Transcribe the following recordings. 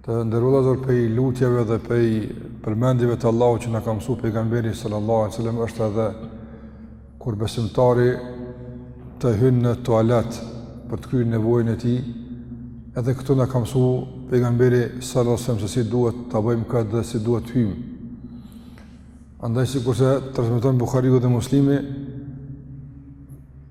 Të nderuar vëllezër, prej lutjeve dhe prej përmendjeve të Allahut që na ka mësuar pejgamberi sallallahu alejhi ve selem është edhe kur besimtari të hyn në tualet për të kryer nevojën e tij, edhe këtu na ka mësuar pejgamberi sallallahu alejhi ve selem se si duhet ta bëjmë këtë dhe si duhet të hyjmë. Andaj sikurse transmeton Buhariu dhe Muslimi,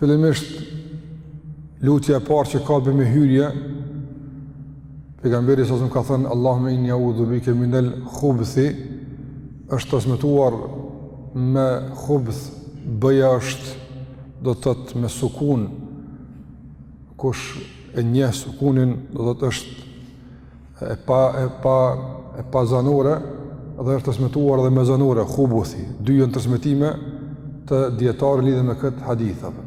Fillimisht lutja e parë që ka të bëjë me hyrje, pejgamberi salallahu alejhi selem ka thënë Allahumma inni a'udhu bika min al-khubuthi, është transmetuar me khubth bëja është do të thotë me sukun kush e njeh sukunin do të thotë është e pa e pa e pa zanore dhe është transmetuar edhe me zanore khubuthi dyja janë transmetime te dijetarët lidhur me kët hadith apo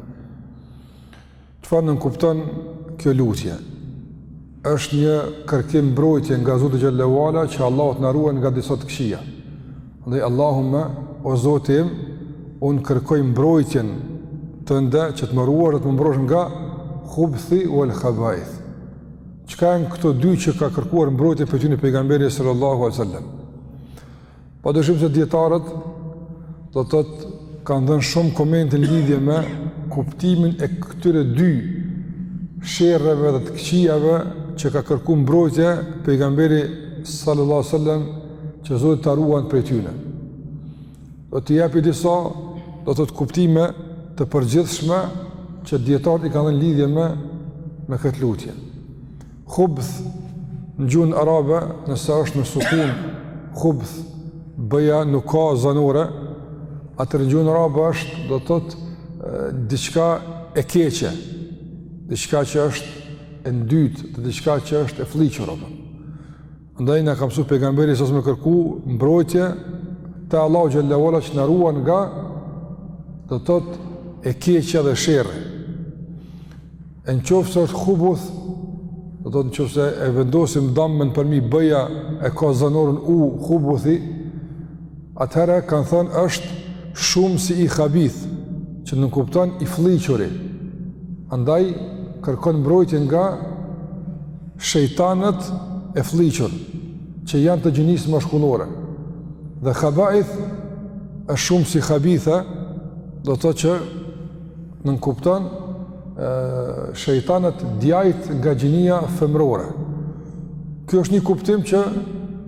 çfarë nënkupton kjo lutje është një kërkim mbrojtje nga Zoti xhele ue ala që Allahu të na ruan nga disa të këqija. Andaj Allahumma o Zoti im, un kërkoj mbrojtjen tënde që të më ruash dhe të më mbrojsh nga khubthi wal khabaith. Çka janë këto dy që ka kërkuar mbrojtje prej tyne pejgamberi sallallahu alaihi wasallam? Pa dyshim se dijetarët do të thotë kanë dhënë shumë komente në lidhje me kuptimin e këtyre dy sherreve dhe të këqijave që ka kërku mbrojtje pejgamberi sallallahu alaihi wasallam që Zoti ta ruan prej tyre. Do t'i japi disa, do të thotë kuptime të përgjithshme që dijetarët i kanë dhënë lidhje me, me këtë lutje. Hubth në gjuhën arabe, nëse është me sukun, hubth bëja nuk ka zanore, atëherë në gjuhën arabe është, do të thotë, diçka e keqe, diçka që është e ndytë, diçka që është e flliqur, atër. Andaj na ka mësuar pejgamberi sa më kërku mbrojtje te Allahu xhele ue ala që të na ruan nga do të thotë e keqja dhe sherri. E në qoftë se është hubuth, do të thotë në qoftë se e vendosim dammen përmbi bëja e ka zanoren u hubuthi, Atëherë kanë thënë është shumësi i khabith, që nënkupton i flliquri. Andaj kërkon mbrojtje nga shejtanët e flliqur, që janë të gjinisë mashkullore. Dhe khabaith është shumësi i khabitha, do të thotë që Nënkupton shejtanët djajt nga gjinia femërore. Ky është një kuptim që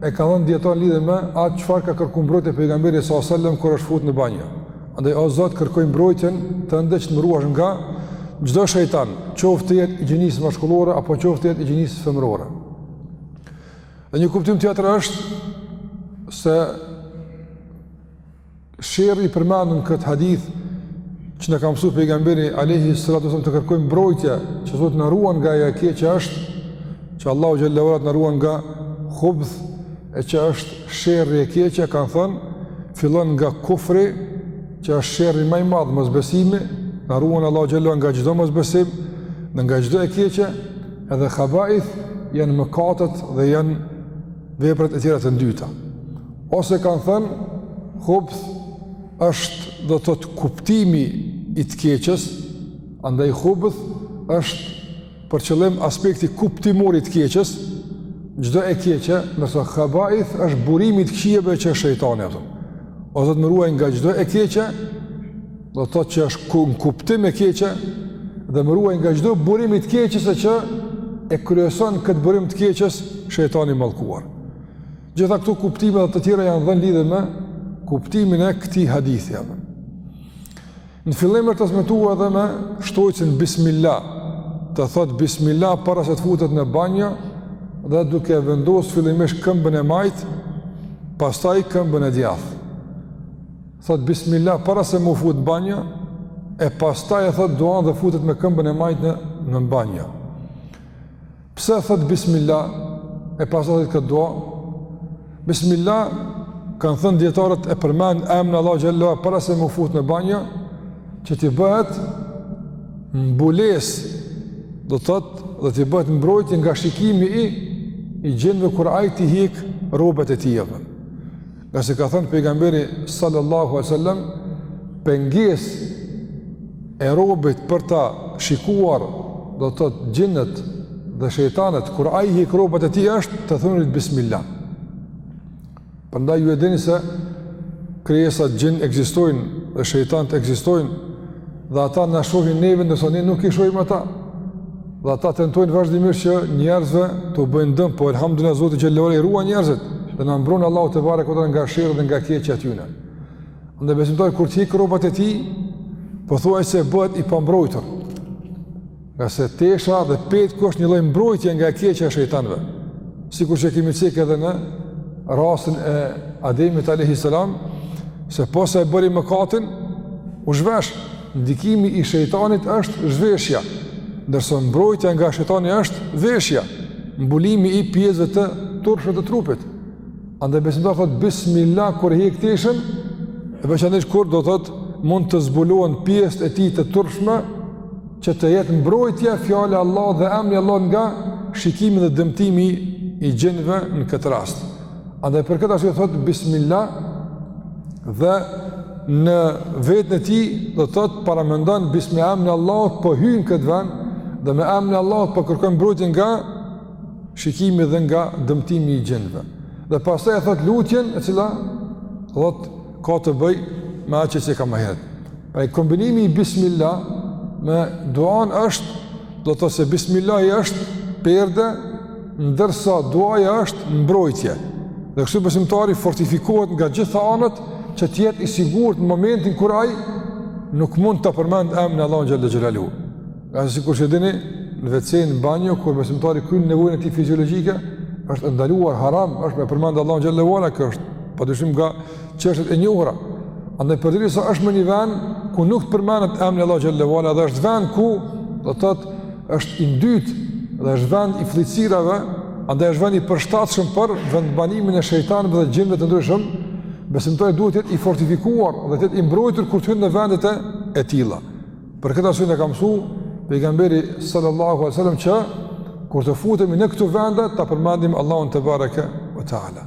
e ka dhënë dijetarët lidhur me atë çfarë ka kërkuar mbrojtje pejgamberi salallahu alejhi ve selem kur është futur në banjë. Andaj o Zot kërkoj mbrojtjen tënde që të më ruash nga çdo shejtan, qoftë të jetë i gjinisë mashkullore apo qoftë të jetë i gjinisë femërore. Dhe një kuptim tjetër është se Sherri i përmendun në këtë hadith që na ka msu pejgamberi alejhi salatu ve selam të kërkojmë mbrojtje që Zoti na ruan nga e keqja është që Allahu xhele ve ala të na ruan nga hubth e që është sherri e keqja kanë thënë fillon nga kufri që është sherri ma i madh mosbesimi na ruan Allahu xhele ve ala nga çdo mosbesim dhe nga çdo e keqe edhe habaith janë mëkatet dhe janë veprat e tjera të ndyta. Ose kanë thënë hubth është do të thotë kuptimi i të keqes, andaj hubth është për qëllim aspekti kuptimor i të keqes, çdo e keqe, ndërsa habaith është burimi i të këqijave që shejtani ato. O Zot më ruaj nga çdo e keqe, Do të thotë që është në kuptim e keqe dhe më ruaj nga çdo burim i të keqes që e kryeson këtë burim të keqes shejtani i mallkuar. Gjitha këto kuptime dhe të tjera janë dhënë në lidhje me kuptimin e këtij hadithi apo. Në fillim është transmetuar edhe me shtojcën bismillah. Të thotë bismillah para se të futet në banjo dhe duke vendosur fillimisht këmbën e majtë, pastaj këmbën e djathtë. Thotë bismillah para se m'u fut në banjo, e pastaj e thotë duan dhe futet me këmbën e majtë në, në banjo. Pse thotë bismillah, e pastaj thotë këtë dua, bismillah, kanë thënë dijetarët e përmend emnin e Allahut xhele ve ala para se m'u fut në banjo, që t'i bëhet mbulesë, do thotë, dhe t'i bëhet mbrojtje nga shikimi i, i xhindve kur ai t'i hek rrobet e tij. Ngase ka thënë pejgamberi sallallahu alaihi wasallam, pengesë e robit për ta shikuar do të thotë xhinët dhe shejtanët kur ai hek rrobat e tij është të thënit bismillah. Prandaj ju e dini se krijesat xhin ekzistojnë dhe shejtanët ekzistojnë Dhe ata na shohin neve ndërsa ne nuk i shohim ata. Dhe ata tentojnë vazhdimisht që njerëzve t'u bëjnë dëm, po elhamdulilah Zoti xhele ve ala i ruan njerëzit dhe na mbron Allahu tebareke ve teala nga sherri dhe nga e keqja e tyne. E besimtari kur t'i hek rrobat e tij, pothuajse bëhet i pambrojtur. Ngase tesha dhe petku është një lloj mbrojtje nga e keqja e shejtanëve. Sikurse e kemi cek edhe në rastin e Ademit alejhi selam, se posa e bëri mëkatin, u zhvesh, ndikimi i shejtanit është zhveshja, ndërsa mbrojtja nga shejtani është veshja, mbulimi i pjesëve të turpshme të trupit. Andaj besimtari thotë, bismillah, kur e heq teshën, e veçanërisht kur do thotë, mund të zbulohen pjesët e tij të turpshme, që të jetë mbrojtje fjala e Allahut dhe emri i Allahut nga shikimi dhe dëmtimi i xhinëve në këtë rast. Andaj për këtë arsye thotë Bismillah dhe në veten e tij do thotë paramendon Bismi me emrin e Allahut po hyj në këtë vend dhe me emrin e Allahut po kërkoj mbrojtje nga shikimi dhe nga dëmtimi i xhinëve. Dhe pastaj e thotë lutjen e cila thotë ka të bëjë me atë që ka më herët. Pra kombinimi i bismillah me duan është, do thotë se bismillahi është perde, ndërsa duaja është mbrojtje. Dhe kështu besimtari fortifikohet nga gjitha anët që të jetë i sigurt në momentin kur ai nuk mund ta përmend emrin e Allahut xhel-le xhelaluhu. Ngase sikurse e dini, në WC, në banjo, kur besimtari kryen nevojën e tij fiziologjike, është e ndaluar haram, është me përmend Allahun xhel-le ve ala, kjo është padyshim nga çështjet e njohura. Andaj përderi sa është në një vend ku nuk përmendet emri i Allahut xhel-le ve ala dhe është vend ku do të thotë është i ndytë dhe është vend i fëlliqësirave andaj është vend i përshtatshëm për vendbanimin e shejtanëve dhe xhinëve të ndryshëm besimtari duhet të jetë i fortifikuar dhe të jetë i mbrojtur kur të hyjë në vendet e, e tila për këtë arsye na ka mësu pejgamberi sallallahu alejhi ve selem që kur të futemi në këto vende ta përmendim Allahun tebareke ve teala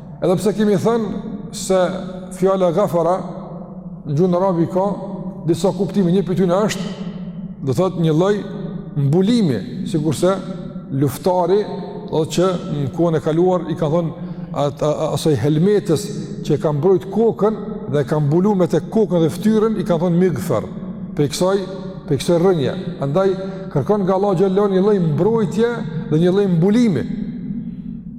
Edhe pse kemi thënë se fjala gafara në gjuhën arabe ka disa kuptime, një prej tyne është do thotë një lloj mbulimi, sikurse luftari do që në kohën e kaluar i kanë thonë atë asoj helmetës që e ka mbrojt kokën dhe e ka mbulu me të kokën dhe fytyrën i kanë thonë migfer. Prej kësaj, prej kësaj rrënje. Andaj kërkon nga Allahu xhel-le ve ala një lloj mbrojtje dhe një lloj mbulimi.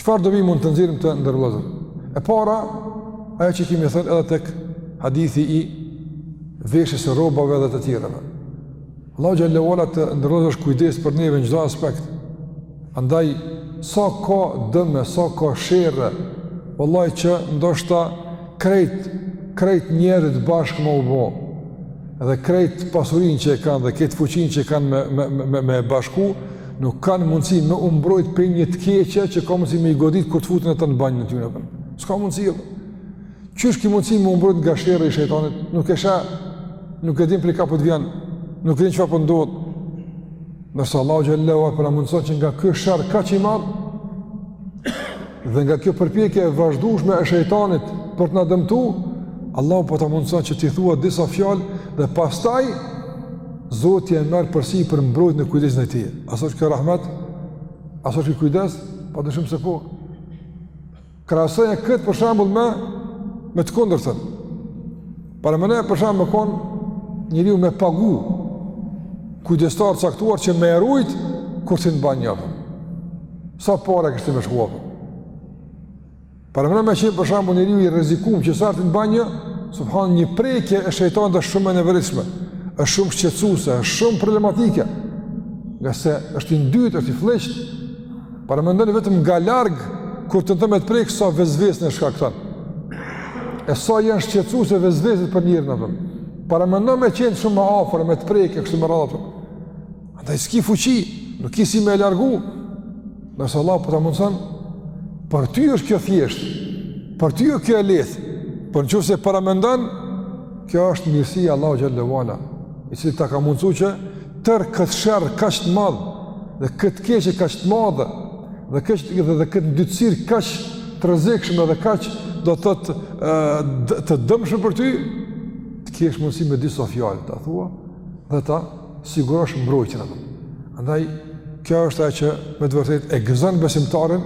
Çfarë dobi mund të nxjerrim të nderuar vëllezër? E para, ajo që kemi thënë edhe tek hadithi i veshjes së rrobave dhe të tjerave. Allahu xhel-le ve ala të nderuar vëllezër kujdeset për neve në çdo aspekt. Andaj sa ka dëme, sa ka sherre, vallahi që ndoshta krejt krejt njerëzit bashkë me u bo. Dhe krejt pasurinë që e kanë dhe krejt fuqinë që e kanë me me me, me bashku, Nuk kanë mundësi me u mbrojt prej një të keqe që ka mundësi me i godit kur të futen e të në banjën e tyre, a po. S'ka mundësi, a po. Qysh ki mundësi me u mbrojt nga sherri i shejtanit? Nuk e sheh, nuk e din prej kah po të vjen, nuk e din çfarë po t'ndodh. Ndërsa Allahu xhele ve ala po na mundëson që nga ky sherr kaq i madh, Dhe nga kjo përpjekje e vazhdueshme e shejtanit për të na dëmtu, Allahu po ta mundson që t'i thua disa fjalë dhe pastaj Zoti e merr përsipër mbrojtjen e kujdesin e tij. A është kjo rahmet? A është kjo kujdes? Pa dyshim se po. Krahasoje këtë për shembull me me të kundërtën. Paramendo për shembull me kon njeriu me pagu kujdestar caktuar që me e rujt kur t'hin në banjo. Sa pare kishte me shku a po? Paramendo me qenë për shembull njeriu i rrezikum që sa herë t'hin n'banjo, subhan një prekje e shejtanit shumë e neveritshme, e shumë shqetësuse, e shumë problematike, ngase është i ndyt, është i flliqt, Paramendoni vetëm nga larg kur tenton me t'prek sa vesvesen e shkakton. E sa janë shqetësuse vesveset për njeriun, a po. Paramendon me qenë shumë më afër, me të prek e kështu me radhë. Andaj s'ki fuqi, nuk di si me e largu. Ndërsa Allahu po ta mundëson, për ty është kjo thjeshtë, për ty është kjo e lehtë, por në qoftë se paramendon, kjo është mirësi e Allahut xhele ve ala. i cili ta ka mundësu që tërë këtë sherr kaq të madh dhe këtë keqe kaq të madhe dhe këtë dhe, dhe këtë ndytësirë kaq të rrezikshme dhe kaq do të thotë, të dëmshme për ty të kesh mundësi me disa fjalë t'i thua dhe ta sigurosh mbrojtjen atë andaj kjo është ajo që me të vërtetë e gëzon besimtarin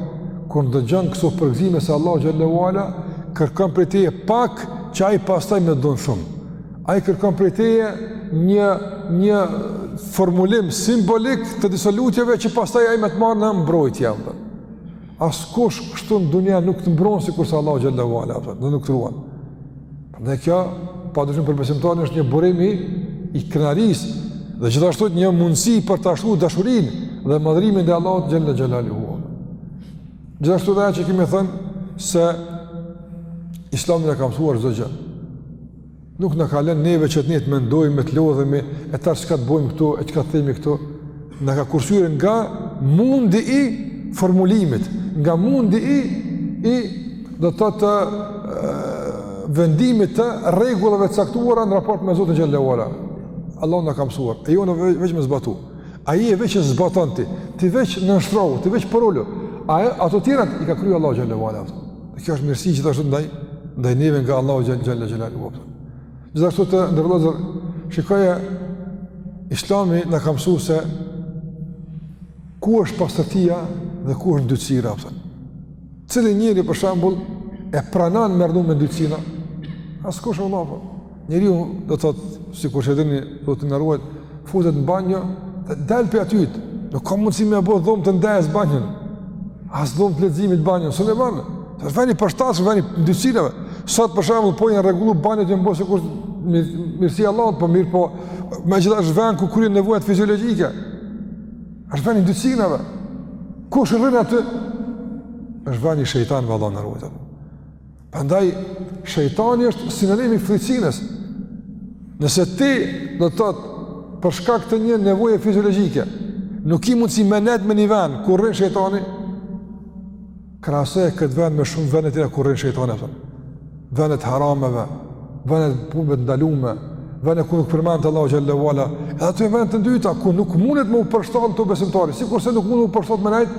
kur ndëgjon këso përgëzime se Allahu xhele ve ala kërkon prej teje pak që ai pastaj me dhënë shumë Ai kërkon prej teje një, një formulim simbolik të disa lutjeve që pastaj ai me të marrë në mbrojtje, a po. Askush këtu në dunja nuk të mbron sikurse Allahu xhele ve ala, a po, nuk të ruan. Dhe kjo, pa dyshim për besimtarin, është një burim i krenarisë dhe gjithashtu një mundësi për ta shtu dashurinë dhe madhërimin ndaj Allahut xhele xhelaluhu. Gjithashtu dhe ajo që kemi thënë se islami na ka mësuar çdo gjë. Nuk na ka lënë neve që të ne të mendojmë, e të lodhemi, e tash çka të bojmë këtu, e çka të themi këtu. Na ka kursyer nga mundi i formulimit, nga mundi i, i do të thotë vendimit të rregullave të caktuara në raport me Zotin xhele ve ala. Allahu na ka mësuar, e jona veç me zbatu. Ai e veç zbato ti, ti veç nënshtrohu, ti veç përulu. A ato tjerat i ka kry Allahu xhele ve ala. Dhe kjo është mirësi që të ashtu ndaj, ndaj neve nga Allahu Gjallë Gjallë Gjallë Gjallë Gjallë Gjithashtu të ndërlozër, shikoja, islami në kam su se ku është pasëtia dhe ku është dycira, pëtën. Cëllë njëri, për shambull, e pranan mërdu me dycina, asë kush Allah, pëtën. Njeriu do të thotë, sikur që dini, do të na ruajt, futet në banjo dhe del prej aty. Nuk ka mundësi me bo dhomë të ndejës banjën. As dhomë të leximit banjën, se bën. Është veni i përshtatshëm, veni i ndysinave. Sot për shembull po janë rregullu banjën që mbosë kur me mirësi Allah po mirë po megjithatë është ven ku kryen nevojat fiziologjike. Është veni i ndysinave. Kush rrin aty? Është veni i shejtanve, Allah na rujt. Prandaj shejtani është sinonim i flliqësinës. Nëse ti do të thotë për shkak të një nevoje fiziologjike, nuk ki mundsi me nejt me një vend ku rrin shejtani. Krahasoje këtë vend me shumë vende tjera ku rrin shejtani, po. Vende të harameve, vende të punëve të ndalume, vende ku nuk përmendet Allahu xhele ue ala, edhe ato vende të ndyta ku nuk mundet me u përshtat besimtari, sikurse nuk mundet me u përshtat me nejt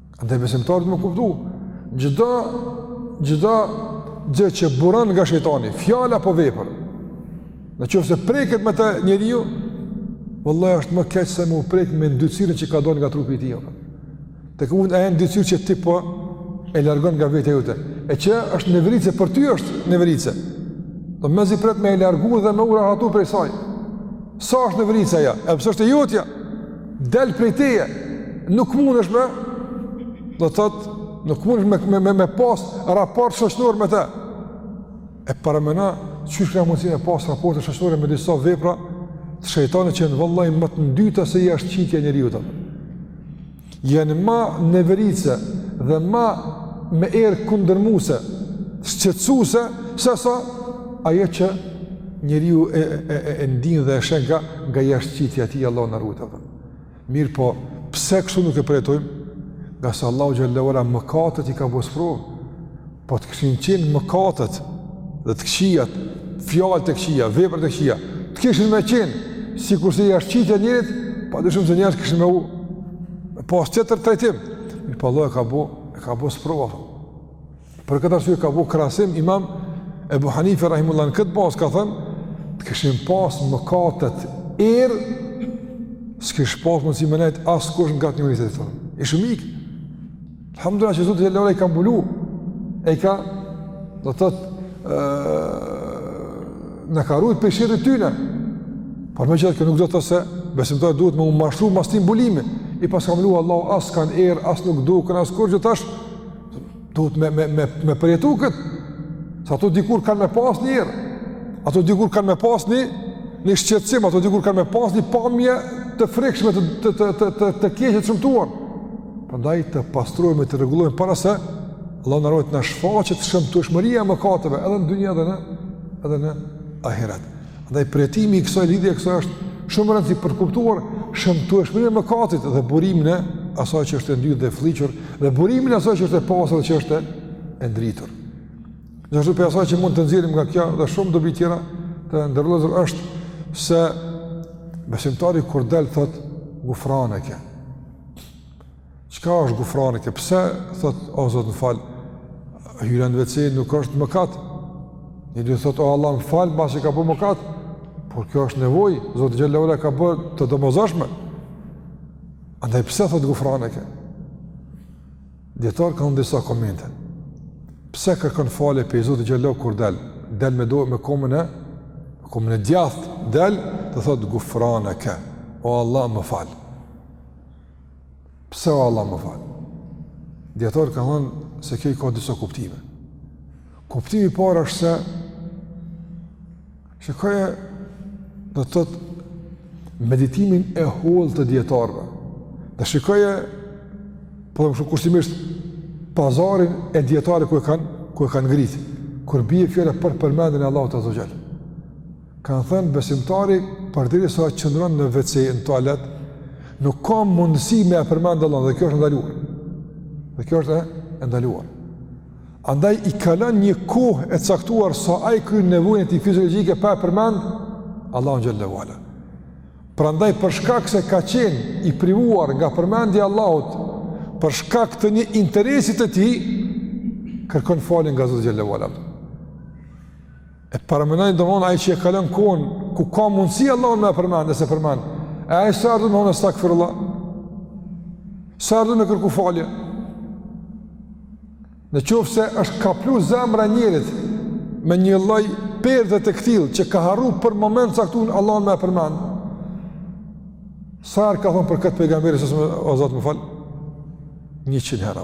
Andaj besimtari duhet me kuptu, çdo, çdo gjë që buron nga shejtani, fjalë apo vepër, në qoftë se preket me të njeriu, vallahi është më keq se me u prek me ndytësirën që ka, del nga trupi i tij, jo. të këmund e një ndytësirë që ti po e largon nga vetja jote, e që është neveritëse, për ty është neveritëse, do mezi pret me e largu dhe me u rahatu prej saj, sa është neveritëse ajo, edhe pse është e jotja, del prej teje, nuk mundesh me, do të thotë, nuk mundesh me, me, me, me pas raport shoqnor me te. E paramendo, qysh ka mundësi me pas raporte shoqnore me disa vepra të shejtanit që janë vallahi më të ndyta se jashtëqitja e njeriut. Janë ma neveritse dhe ma me erë kundërmuse, shqetsuse, se sa ajo që Njeriu e, e, e, e ndin dhe e sheh nga, nga jashtëqitja e tij, Allah na rujt, po. Mirëpo, pse kështu nuk e përjetojmë? Ngase Allahu xhele ue ala mëkatët i ka bo sprovë, po të kishin qenë mëkatët dhe të këqijat, fjalët e këqija, veprat e këqija, të kishin me qenë, sikurse jashtëqitja e njerit, padyshim se njerëzit kishin me u, me pas tjetër trajtim, mirëpo Allah e ka bo, e ka bo sprovë, Për këtë arsye ka bo krahasim Imam Ebu Hanife rahimullahu në këtë bazë ka thënë të kishin pas mëkatet erë s'kish pas mundsi me nejt askush ngat njëri-tjetrit e kishim ik elhamdulilah që Zoti xhele ue ala i ka mbulu e i ka do të thotë na ka rujt prej sherrit tyne por me që dhe nuk do të thotë se besimtari duhet me u mashru mas ti mbulimi i pasi ka mbulu Allahu as kanë erë as nuk duken as kur që tash Duhet me, me, me, me përjetu këtë, se ato dikur kanë me pas një erë, ato dikur kanë me pas një, një shqetsim, ato dikur kanë me pas një pamje të frikshme të, të, të, të, të, të keqe të shëmtuar. Prandaj të pastrojme, të rregullojme, para se Allah na rujt na shfaqet shëmtushmëria e mëkateve, edhe në dynja edhe në, edhe në ahiret. Andaj përjetimi i kësaj lidhje kësaj është shumë rëndësi për t'kuptuar shëmtueshmërinë e mëkatit dhe burimin e asaj që është e ndyrë dhe e flliqur dhe burimin e asaj që është e pastër dhe që është e ndritur. Gjithashtu prej asaj që mund të nxjerrim nga kjo dhe shumë dobi tjera të nderuar është se besimtari kur del thot gufraneke. Çka është gufraneke? Pse thot o Zot më fal? Hyrja n'vece nuk është mëkat. Njeri thot o Allah më fal, pasi ka bërë mëkat. Por kjo është nevojë, Zoti xhel-le ue ala e ka bërë të domosdoshme. Andaj pse thot gufraneke? Dijetarët kanë disa komente. Pse kërkon falje prej Zotit xhel-le ue ala kur del? Del me domethënë komën e komën e djathtë, del thot gufraneke. O Allah më fal. Pse o Allah më fal? Dijetarët kanë thënë se kjo i ka disa kuptime. Kuptimi i parë është se shikoje do të thotë meditimin e hollë të dijetarëve. Dhe shikoje, po dhe më shumë kushtimisht, pazarin e dijetarëve ku e kanë, ku e kanë ngritë, kur bje fjala për përmendjen e Allahut azze ue xhel. Kanë thënë besimtari përderisa qëndron në WC, në toalet, nuk ka mundësi me e përmendë Allahun, dhe kjo është ndaluar. Dhe kjo është e ndaluar. Andaj i kalon një kohë e caktuar sa ai kryen nevojën e tij fiziologike pa e përmendë Allahun xhel-le ue ala. Prandaj për shkak se ka qenë i privuar nga përmendja e Allahut, për shkak të një interesi të tij, kërkon faljen nga Zoti xhel-le ue ala. E paramendoni domethonë ai që e kalon kohën ku ka mundësi Allahun me e përmend, e s'e përmend. E ai sa herë duhet me thonë astaghfirullah. Sa herë duhet me kërku falje. Në qoftë se është kaplu zemra e njerit me një lloj perde të këtillë që ka harru për moment caktun Allahun me e përmend. Sa herë ka thonë për këtë pejgamberi salallahu alejhi ue selem o Zot më fal njëqind herë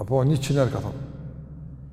apo njëqind herë ka thonë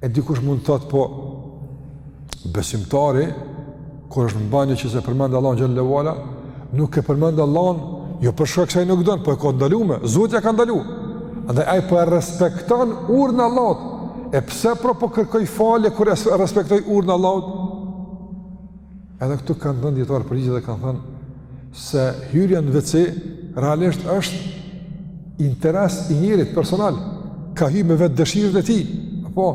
E dikush mund të thotë po besimtari kur është në banjë që s'e përmend Allahun xhel-le ue ala, nuk e përmend Allahun, jo për shkak se ai nuk don, po e ka ndalume, Zoti ia ka ndalu. Andaj ai po e respekton urdhrin e Allahut. E pse pra po kërkoj falje kur e respektoj urdhrin e Allahut? Edhe këtu kanë dhënë dijetarë përgjigje dhe kanë thënë se hyrja në WC realisht është interes i njerit personal, ka hyrë me vetëdëshirët e tij, apo,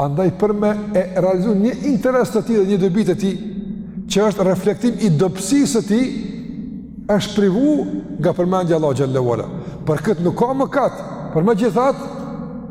andaj për me e realizu një interes të tij dhe një dobi të tij, që është reflektim i dobësisë së tij, është privu nga përmendja Allahut Xhel-le ue ala. Për këtë nuk ka mëkat, por megjithatë,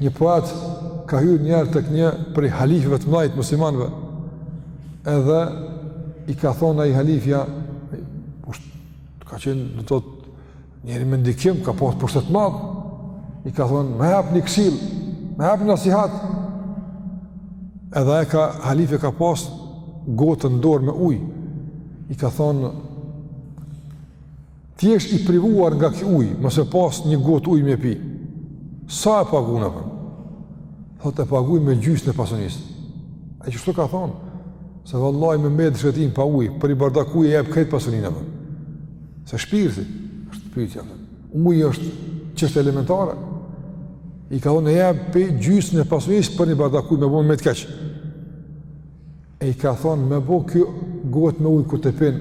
Një poet ka hyrë njëherë tek një prej halifëve të mdhaj t'muslimanve, edhe i ka thonë ai halifja, ka qenë, do të thotë njeri me ndikim, ka pas pushtet t'madh, i ka thonë, më jap një këshillë, më jap një nasihat, edhe e ka, halifja ka pas gotën n'dorë me ujë, i ka thonë, T'jesh i privuar nga ky ujë, mos me pas një gotë ujë me pi. Sa e pagun apo? Thotë e paguj me gjysën e pasunisë. E qeshtu ka thonë, se vallahi me mbet n'shkretinë pa ujë, për ni bardak ujë e jap krejt pasuninë apo? Se shpirti është n'pyetje. Uji është çështë elementare. I ka thonë e jap gjysën e pasurisë për një bardak ujë me bo me met keq. E i ka thonë, me bo kjo gotë me ujë kur t'e pin,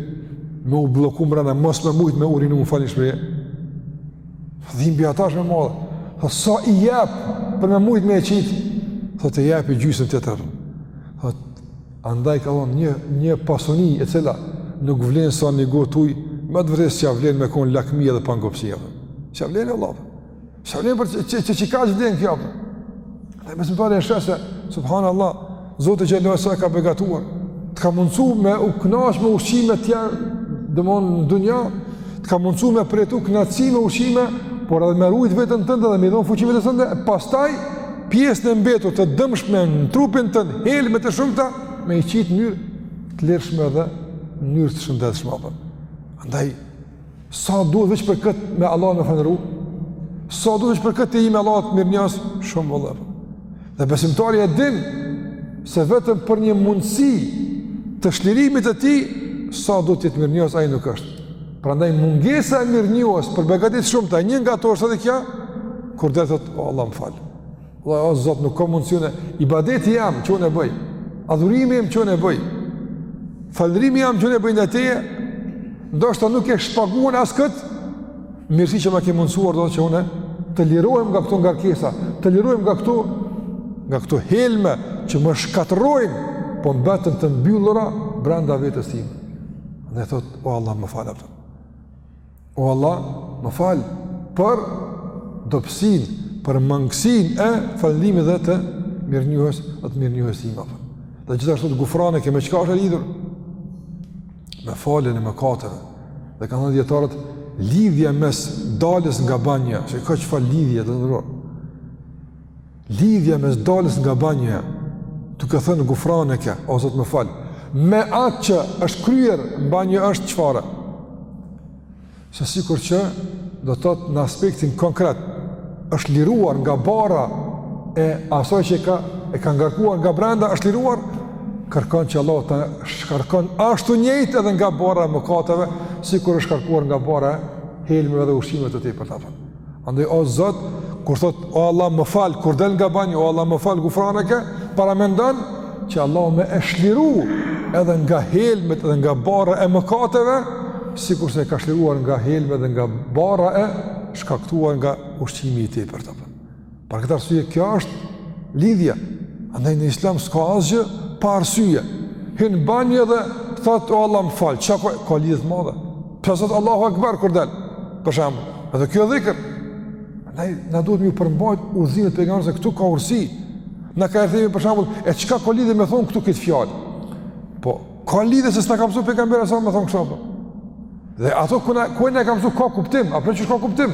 me u blloku mrena, mos me mujtë me urinu, më falni n'shprehje. Dhimbja tash ma e madhe. Tha, sa i jap për me mujtë me e qitë? Thotë, i jap gjysën tjetër. Tha, andaj ka thonë, një, një pasuni e cila nuk vlen sa një gotë ujë, me të vërtetë ça vlen me konë lakmia dhe pangopsia. Ça vlen e lapë. Sa vlen, për qikaq vlen kjo. Ndaj besimtari e sheh se, subhanallah, Zoti xhel-le sa e ka begatuar, të ka mundsu me u knaq me ushqime të tjera, domon në dunjë, të ka mundsu me përjetu kënaqësi me ushqime, por edhe me rujt veten tënde dhe me i dhon fuqi vetes tënde, pastaj pjesën e mbetur të dëmshme në trupin tënd, helme të shumta me i qit në mënyrë të lirshme dhe në mënyrë të shëndetshme apo. Andaj Sa duhet veç për këtë me Allahun me falënderu? Sa duhet veç për këtë t'i jemi Allahut mirënjohës? Shumë vëllezër. Dhe besimtari e din se vetëm për një mundësi të shlirimit të tij, sa duhet të jetë mirënjohës, ai nuk është. Prandaj mungesa e mirënjohjes për begatitë e shumta, një nga to është edhe kjo, kur del thotë, o Allah më fal. Dhe o Zot, nuk ka mundësi unë ibadeti jem që unë e bëj. Adhurimi jem që unë e bëj. Falënderimi jem që unë e bëj ndaj teje. Ndoshta nuk e shpaguan as këtë mirësi që ma ke mundësuar do të që unë të lirohem nga këto ngarkesa, të lirohem nga këto nga këto helme që më shkatërrojnë, po mbetën të mbyllura brenda vetes sime. Dhe thot, o Allah, më fal O Allah, më fal për dobësinë, për mangësinë e falënderimit dhe të mirënjohjes, dhe të mirënjohjes time apo. Dhe gjithashtu te gufraneke me çka është e lidhur me faljen e mëkateve. Dhe kanë thënë dijetarët lidhja mes daljes nga banja, se ka çfarë lidhje do të thotë. Lidhja mes daljes nga banja, duke thënë gufraneke, o Zot më fal, me atë që është kryer në banjë është çfarë? Se sikur që, do të thotë në aspektin konkret, është liruar nga barra e asoj që ka, e ka ngarkuar nga brenda, është liruar, kërkon që Allahu ta shkarkon ashtu njëjtë edhe nga barra e mëkateve, sikur është shkarkuar nga barra e helmeve dhe ushqimeve të tepërta apo. Andaj o Zot, kur thotë o Allah më fal, kur del nga banja o Allah më fal gufraneke, paramendon që Allahu me e shliru edhe nga helmet edhe nga barra e mëkateve, sikurse e ka shliruar nga helmet edhe nga barra e shkaktuar nga ushqimi i tepërt. Për këtë arsye kjo është lidhja. Andaj në Islam s'ka asgjë pa arsye. Hin në banjë edhe thotë o Allah më fal, çka po ka lidhje të madhe? Pse s'thotë Allahu Akbar kur del? Për shembull, edhe kjo dhikr. Neve na duhet me përmbajt udhëzimin e pejgamberit se këtu ka urtësi. Na ka thënë për shembull, e çka ka lidhje me thon këtu këtë fjalë? Po, ka lidhje se s'na ka mësuar pejgamberi sa me thon kështu. Dhe ato ku na ku na ka mësuar ka kuptim, apo çka ka kuptim?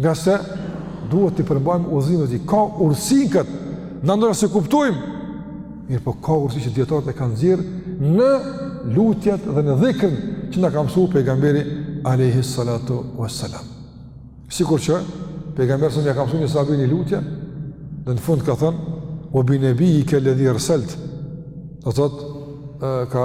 Ngase duhet të përmbajmë udhëzimin e tij. Ka urtësi në këtë, na ndonëse s'e kuptojmë. Mirëpo ka urtësi që dijetarët e kanë nxjerr në lutjet dhe në dhikrin që na ka mësuar pejgamberi alayhi salatu wassalam. Sikur që pejgamberi sonë ia ka mësuar një sahabi një lutje, dhe në fund ka thënë: "Ue bi nebijjike ledhi erselt." Do thotë ka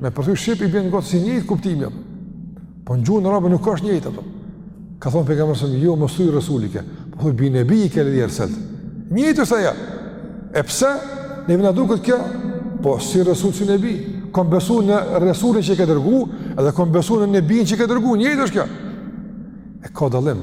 Me përkthy shqip i bjen gati si njëjtë kuptimi apo. Po në gjuhën arabe nuk është njëjtë apo. Ka thon pejgamberi sa jo mos thuj rasulike, po thuj bi nebijjike ledhi erselt. Njëjtë s'është, ja. E pse? Neve na duket kjo, po si rasul si nabi, kom besu në rasulin që e ke dërgu, edhe kom besu në nabin që e ke dërgu, njëjtë është kjo. E ka dallim.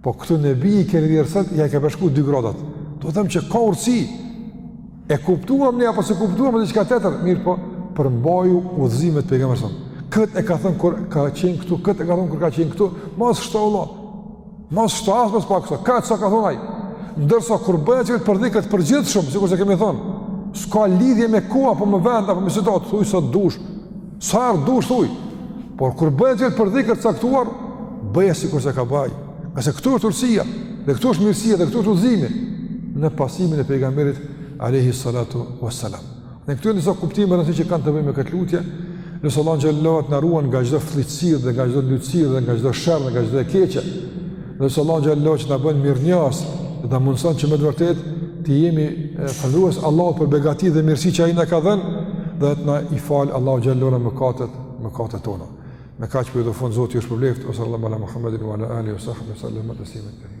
Po këtu nebijjike ledhi erselt, ia ke bashku dy gradat. Dua të them që ka urtësi, e kuptuam ne, apo s'e kuptuam ne, diçka tjetër, mirëpo përmbaju udhëzimit të pejgamberit sonë. Këtë e ka thënë kur ka qenë këtu, këtë e ka thënë kur ka qenë këtu, mos shto vlla, mos shto as mos pakso, kaq sa ka thënë ai. Ndërsa, kur bëhet që për dhikër të përgjithshëm, sikurse kemi thënë, s'ka lidhje me kohë, apo me vend, apo me situatë, thuj sa dush, Sa herë dush thuje, por kur bëhet fjalë për dhikr të caktuar, bëje sikur se ka baj. Ngase këtu është urtësia, dhe këtu është mirësia dhe këtu është udhëzimi në pasimin e pejgamberit alayhi salatu wassalam. Dhe këtu disa kuptime të rëndësishme që kanë të bëjnë me këtë lutje, lus Allahun xhelle që të na ruan nga çdo flliqësi dhe nga çdo ndytësi dhe nga çdo sherr dhe nga çdo e keqe. Lus Allahun xhallahu që të na bën mirënjohës dhe të na mundson që me të vërtet të jemi falënderues Allahut për begati dhe mirësi që ai na ka dhënë, dhe të na i fal Allahu xhallahu mëkatet, mëkatet tona. Me kaq po i jap fund Zoti ju shpërbleft, wa sallallahu ala Muhammedin wa ala alihi wa sahbihi sallam taslima kathira.